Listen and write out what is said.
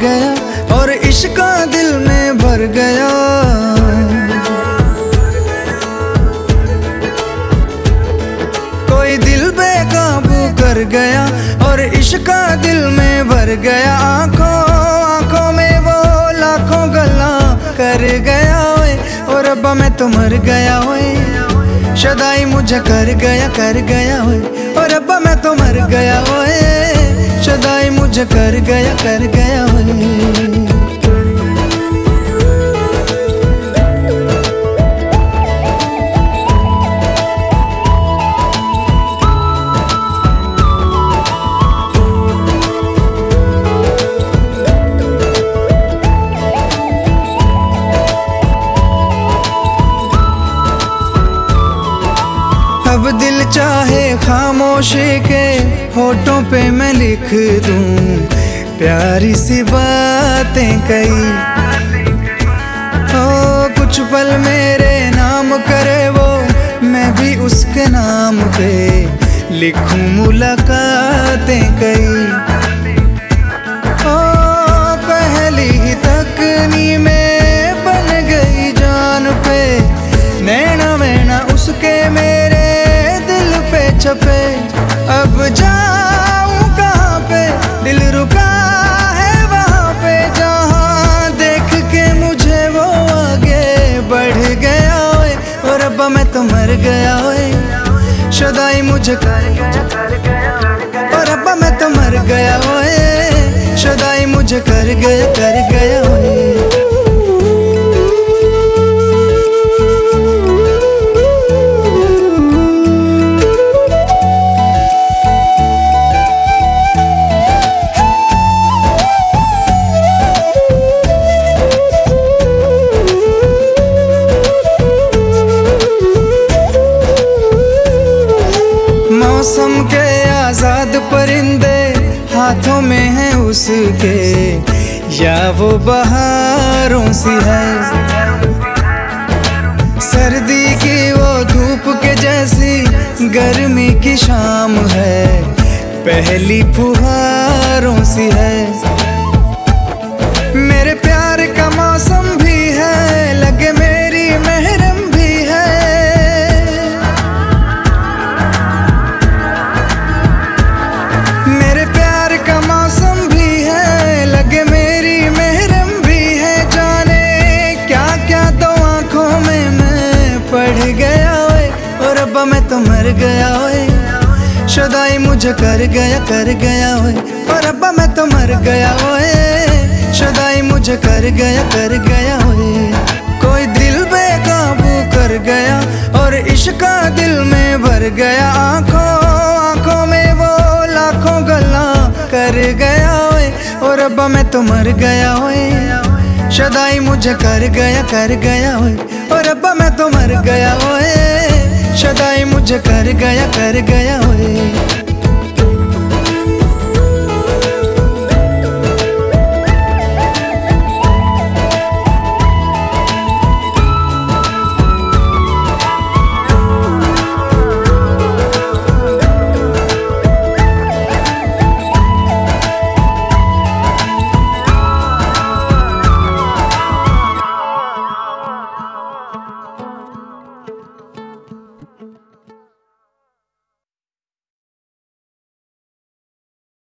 गया और इश्क दिल में भर गया। कोई दिल बेकाबू कर गया और इश्क दिल में भर गया। आँखों आँखों में वो लाखों गला कर गया ओए और अब्बा मैं तो मर गया ओए। शदाई मुझे कर गया कर गया ओए। कर गया कर गया अब दिल चाहे खामोशी के होठों पे मैं लिख दूँ, प्यारी सी बातें कई ओ, कुछ पल मेरे नाम करे वो, मैं भी उसके नाम पे लिखूं मुलाकातें। अब्बा मैं तो मर गया, ओए। शदाई मुझे कर गया। और अब्बा मैं तो मर गया, ओए। शदाई मुझे कर गया कर गया, ओए। हाथों में है उसके, या वो बहारों सी है। सर्दी की वो धूप के जैसी गर्मी की शाम है, पहली फुहारों सी है। शदाई मुझे कर गया कर गया ओए। और अब्बा मैं तो मर गया ओए। शदाई मुझे कर गया कर गया ओए। कोई दिल बेकाबू कर गया और इश्क दिल में भर गया। आँखों आँखों में वो लाखों गला कर गया ओए। और अब्बा मैं तो मर गया ओए। शदाई मुझे कर गया कर गया ओए। और अब्बा मैं तो मर गया ओए। शदाई मुझे कर गया कर गया